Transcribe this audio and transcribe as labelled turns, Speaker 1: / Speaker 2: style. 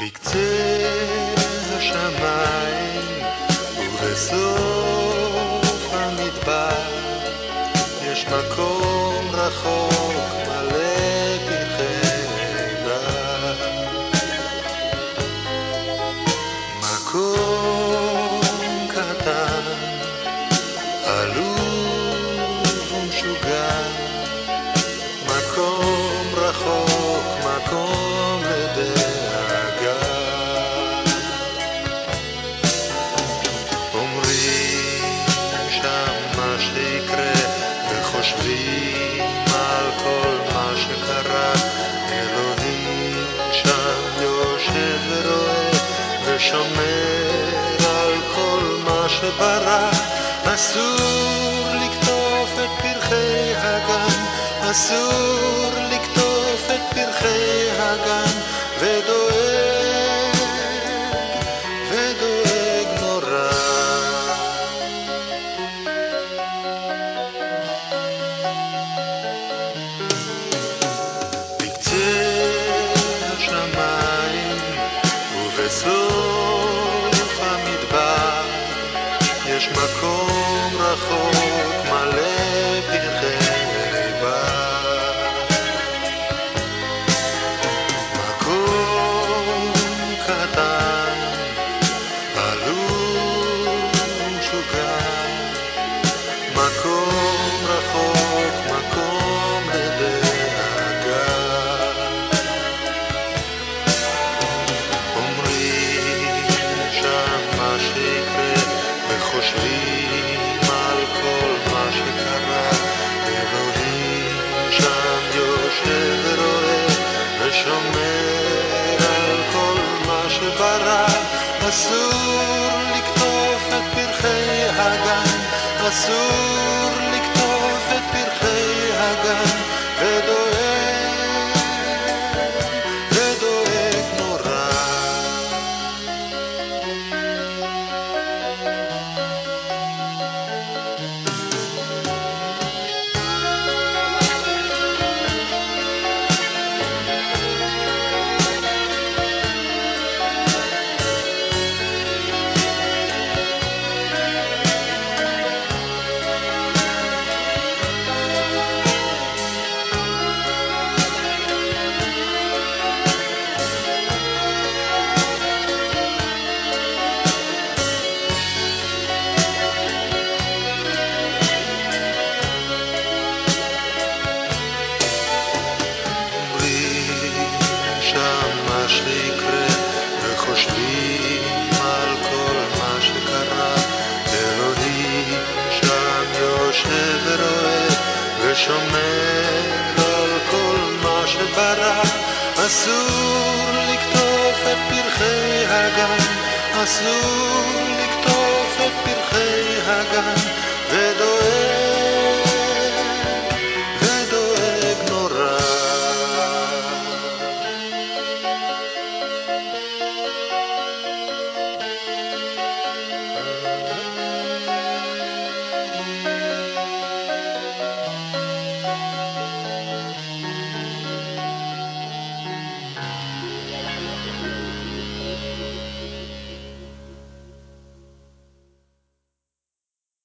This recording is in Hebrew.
Speaker 1: בקצה השמיים ובסוף המדבר יש מקום רחוק וחושבים על כל מה שקרה. אלוהים שם יושב ורואה ושומר על כל מה שברא. אסור לקטוף את פרחי הגן אסור לקטוף את פרחי הגן ודואג, ובסוף המדבר. יש מקום וחושבים על כל מה שקרה. אלוהים שם יושב ורואה ושומר על כל מה שברא. אסור לקטוף את פרחי הגן אסור שם מה שיקרה וחושבים על כל מה שקרה. אלוהים שם יושב ורואה ושומר על כל מה שברא אסור לקטוף את פרחי הגן. אסור לקטוף